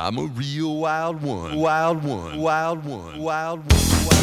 I'm a real wild one. Wild one. Wild one. Wild one. Wild